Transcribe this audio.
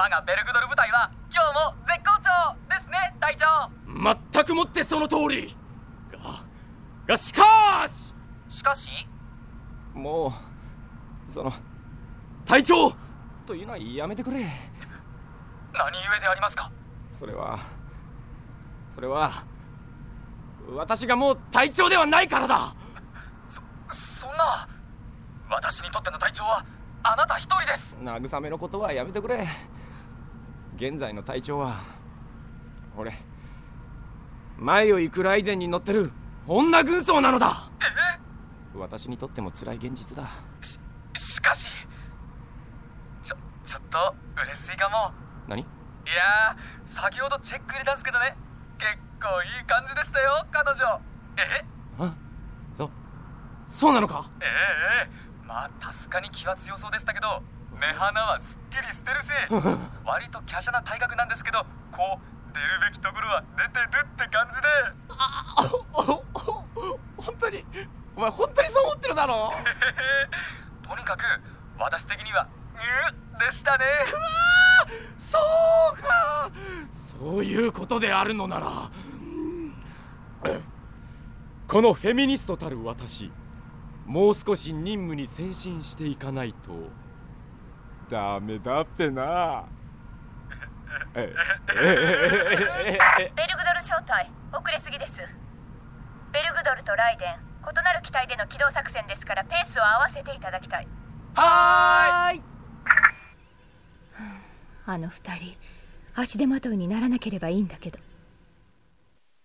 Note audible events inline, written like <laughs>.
我がベルグドル部隊は今日も絶好調ですね隊長全くもってその通りががしかししかしもうその隊長というのはやめてくれ何故でありますかそれはそれは私がもう隊長ではないからだそそんな私にとっての隊長はあなた一人です慰めのことはやめてくれ現在の隊長は俺前を行くライデンに乗ってる女軍曹なのだ。私にとっても辛い現実だ。ししかしちょちょっと嬉しいかも。何？いやー先ほどチェック入れたんですけどね。結構いい感じでしたよ彼女。え？あそそうなのか？ええええ。まあ助かに気は強そうでしたけど目鼻はすっきりしてるし <laughs> 割と華奢な体格なんですけどこう出るべきところは出てるって感じで。本当にお前本当にそう思ってるだろ <laughs> とにかく私的にはうでしたね。そうか。そういうことであるのならこのフェミニストたる私もう少し任務に先進していかないとダメだってな。<laughs> ベルグドル招待遅れすぎです。ベルグドルとライデン異なる機体での機動作戦ですからペースを合わせていただきたい。はーい。あの二人足手まといにならなければいいんだけど